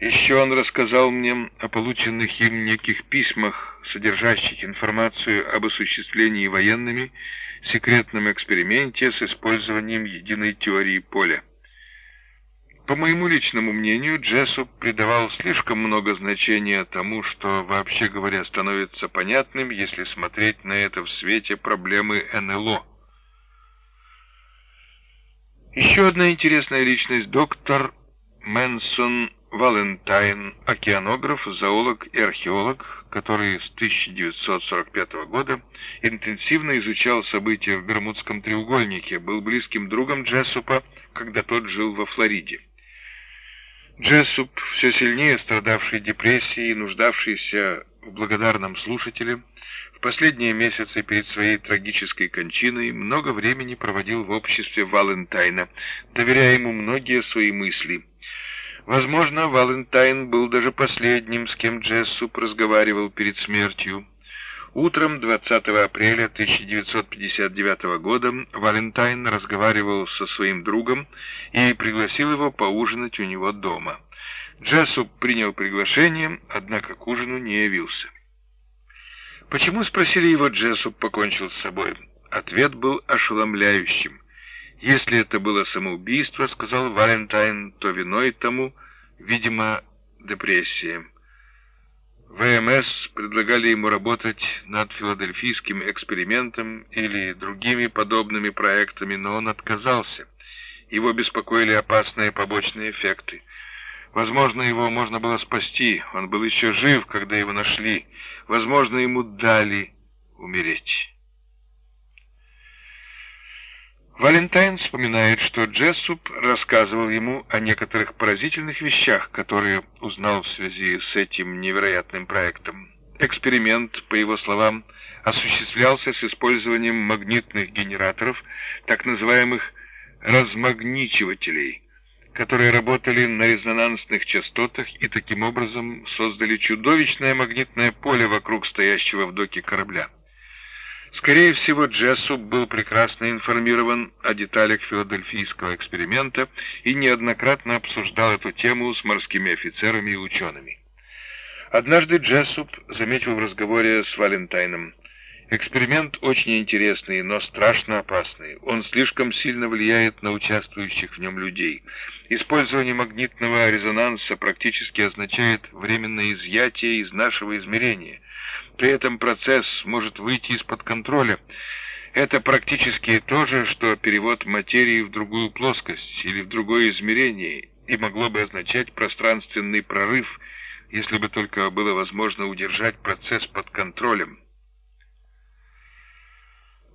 Еще он рассказал мне о полученных им неких письмах, содержащих информацию об осуществлении военными секретном эксперименте с использованием единой теории поля. По моему личному мнению, Джессуп придавал слишком много значения тому, что, вообще говоря, становится понятным, если смотреть на это в свете проблемы НЛО. Еще одна интересная личность – доктор Мэнсон Валентайн, океанограф, зоолог и археолог, который с 1945 года интенсивно изучал события в Бермудском треугольнике, был близким другом Джессупа, когда тот жил во Флориде. Джессуп, все сильнее страдавший депрессией и нуждавшийся в благодарном слушателе, в последние месяцы перед своей трагической кончиной много времени проводил в обществе Валентайна, доверяя ему многие свои мысли – Возможно, Валентайн был даже последним, с кем Джессуп разговаривал перед смертью. Утром 20 апреля 1959 года Валентайн разговаривал со своим другом и пригласил его поужинать у него дома. Джессуп принял приглашение, однако к ужину не явился. Почему, спросили его, Джессуп покончил с собой? Ответ был ошеломляющим. Если это было самоубийство, сказал Валентайн, то виной тому, видимо, депрессия. ВМС предлагали ему работать над филадельфийским экспериментом или другими подобными проектами, но он отказался. Его беспокоили опасные побочные эффекты. Возможно, его можно было спасти. Он был еще жив, когда его нашли. Возможно, ему дали умереть. Валентайн вспоминает, что Джессуп рассказывал ему о некоторых поразительных вещах, которые узнал в связи с этим невероятным проектом. Эксперимент, по его словам, осуществлялся с использованием магнитных генераторов, так называемых размагничивателей, которые работали на резонансных частотах и таким образом создали чудовищное магнитное поле вокруг стоящего в доке корабля. Скорее всего, Джессуп был прекрасно информирован о деталях филадельфийского эксперимента и неоднократно обсуждал эту тему с морскими офицерами и учеными. Однажды Джессуп заметил в разговоре с Валентайном, «Эксперимент очень интересный, но страшно опасный. Он слишком сильно влияет на участвующих в нем людей. Использование магнитного резонанса практически означает временное изъятие из нашего измерения». При этом процесс может выйти из-под контроля. Это практически то же, что перевод материи в другую плоскость или в другое измерение, и могло бы означать пространственный прорыв, если бы только было возможно удержать процесс под контролем.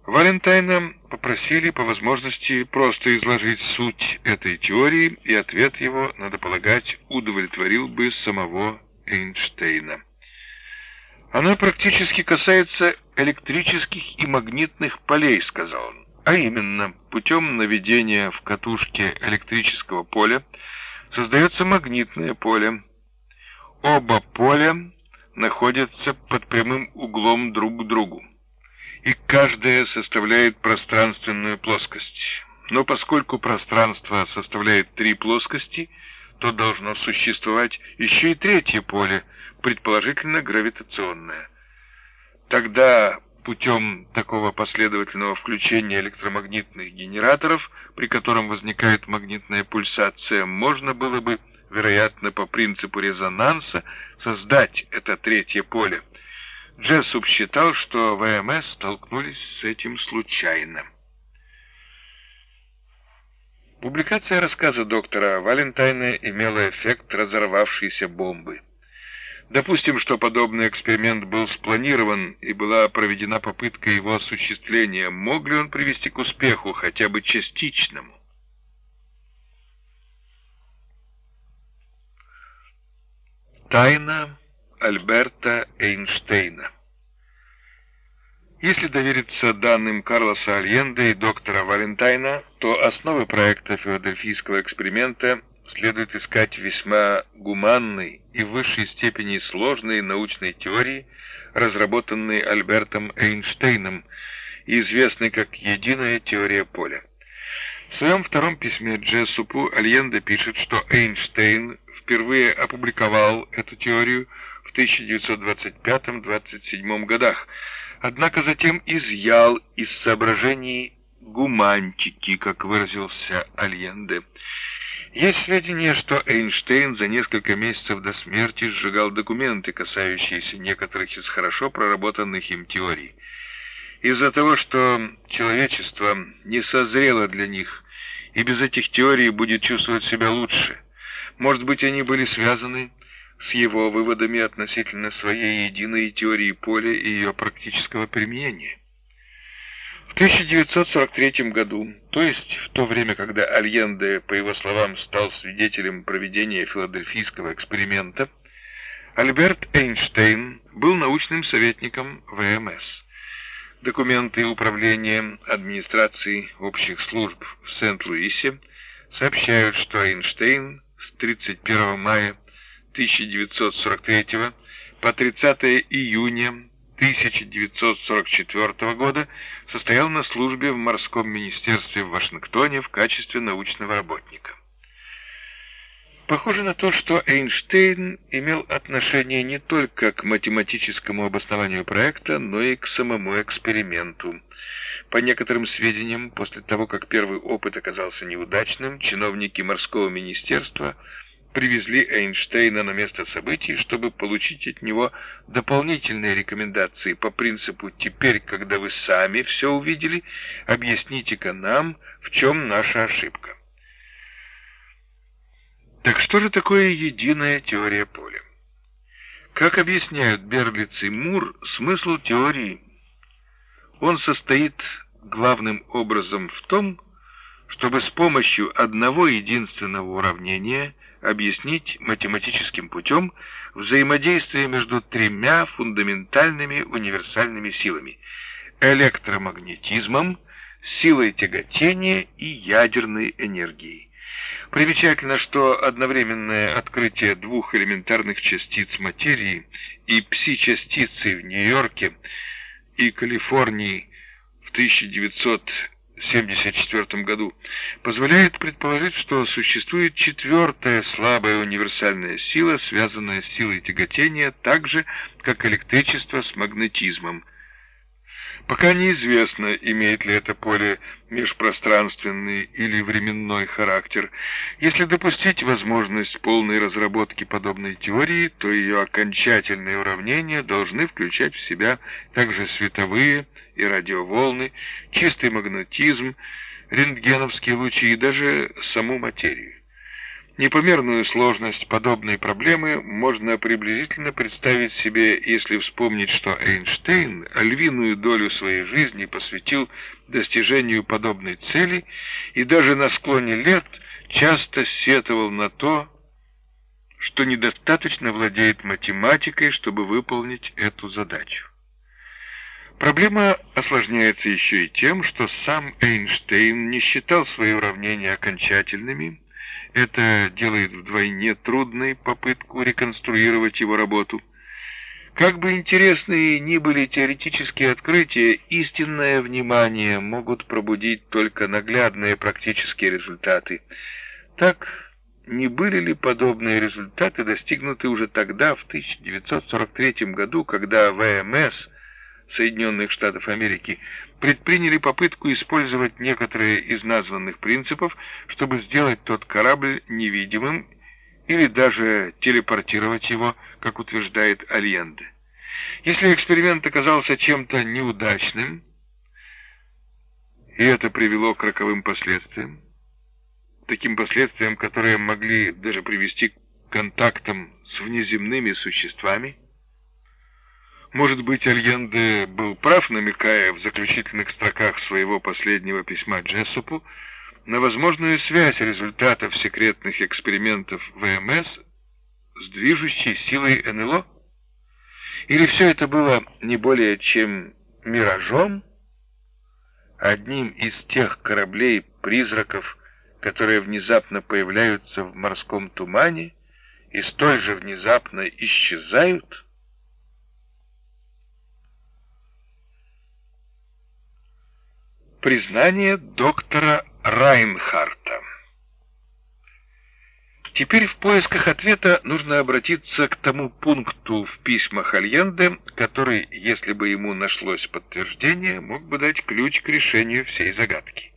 Валентайна попросили по возможности просто изложить суть этой теории, и ответ его, надо полагать, удовлетворил бы самого Эйнштейна. Она практически касается электрических и магнитных полей, сказал он. А именно, путем наведения в катушке электрического поля создается магнитное поле. Оба поля находятся под прямым углом друг к другу, и каждая составляет пространственную плоскость. Но поскольку пространство составляет три плоскости, то должно существовать еще и третье поле – предположительно гравитационная. Тогда путем такого последовательного включения электромагнитных генераторов, при котором возникает магнитная пульсация, можно было бы, вероятно, по принципу резонанса, создать это третье поле. Джессуп считал, что ВМС столкнулись с этим случайно. Публикация рассказа доктора Валентайна имела эффект разорвавшейся бомбы. Допустим, что подобный эксперимент был спланирован и была проведена попытка его осуществления. Мог ли он привести к успеху, хотя бы частичному? Тайна Альберта Эйнштейна Если довериться данным Карлоса Альенде и доктора Валентайна, то основы проекта филадельфийского эксперимента следует искать весьма гуманной и в высшей степени сложной научной теории, разработанной Альбертом Эйнштейном и известной как «Единая теория поля». В своем втором письме Джессупу Альенде пишет, что Эйнштейн впервые опубликовал эту теорию в 1925-27 годах, однако затем изъял из соображений гумантики, как выразился Альенде. Есть сведения, что Эйнштейн за несколько месяцев до смерти сжигал документы, касающиеся некоторых из хорошо проработанных им теорий. Из-за того, что человечество не созрело для них, и без этих теорий будет чувствовать себя лучше. Может быть, они были связаны с его выводами относительно своей единой теории поля и ее практического применения. В 1943 году, то есть в то время, когда Альенде, по его словам, стал свидетелем проведения филадельфийского эксперимента, Альберт Эйнштейн был научным советником ВМС. Документы управления администрации общих служб в Сент-Луисе сообщают, что Эйнштейн с 31 мая 1943 по 30 июня 1944 года состоял на службе в морском министерстве в Вашингтоне в качестве научного работника. Похоже на то, что Эйнштейн имел отношение не только к математическому обоснованию проекта, но и к самому эксперименту. По некоторым сведениям, после того, как первый опыт оказался неудачным, чиновники морского министерства – привезли Эйнштейна на место событий, чтобы получить от него дополнительные рекомендации по принципу «теперь, когда вы сами все увидели, объясните-ка нам, в чем наша ошибка». Так что же такое единая теория поля? Как объясняют Берлиц и Мур, смысл теории, он состоит главным образом в том, чтобы с помощью одного единственного уравнения – объяснить математическим путем взаимодействие между тремя фундаментальными универсальными силами – электромагнетизмом, силой тяготения и ядерной энергией. Примечательно, что одновременное открытие двух элементарных частиц материи и пси-частицы в Нью-Йорке и Калифорнии в 1900 1974 году, позволяет предположить, что существует четвертая слабая универсальная сила, связанная с силой тяготения, так же, как электричество с магнетизмом. Пока неизвестно, имеет ли это поле межпространственный или временной характер. Если допустить возможность полной разработки подобной теории, то ее окончательные уравнения должны включать в себя также световые и радиоволны, чистый магнетизм, рентгеновские лучи и даже саму материю. Непомерную сложность подобной проблемы можно приблизительно представить себе, если вспомнить, что Эйнштейн львиную долю своей жизни посвятил достижению подобной цели и даже на склоне лет часто сетовал на то, что недостаточно владеет математикой, чтобы выполнить эту задачу. Проблема осложняется еще и тем, что сам Эйнштейн не считал свои уравнения окончательными, это делает вдвойне трудной попытку реконструировать его работу. Как бы интересны ни были теоретические открытия, истинное внимание могут пробудить только наглядные практические результаты. Так, не были ли подобные результаты достигнуты уже тогда, в 1943 году, когда ВМС Соединенных Штатов Америки предприняли попытку использовать некоторые из названных принципов, чтобы сделать тот корабль невидимым или даже телепортировать его, как утверждает Альенде. Если эксперимент оказался чем-то неудачным, и это привело к роковым последствиям, таким последствиям, которые могли даже привести к контактам с внеземными существами, может быть, Альенде был прав, намекая в заключительных строках своего последнего письма Джессопу на возможную связь результатов секретных экспериментов ВМС с движущей силой НЛО? Или все это было не более чем миражом, одним из тех кораблей-призраков, которые внезапно появляются в морском тумане и столь же внезапно исчезают? Признание доктора Райнхарта Теперь в поисках ответа нужно обратиться к тому пункту в письмах Альенде, который, если бы ему нашлось подтверждение, мог бы дать ключ к решению всей загадки.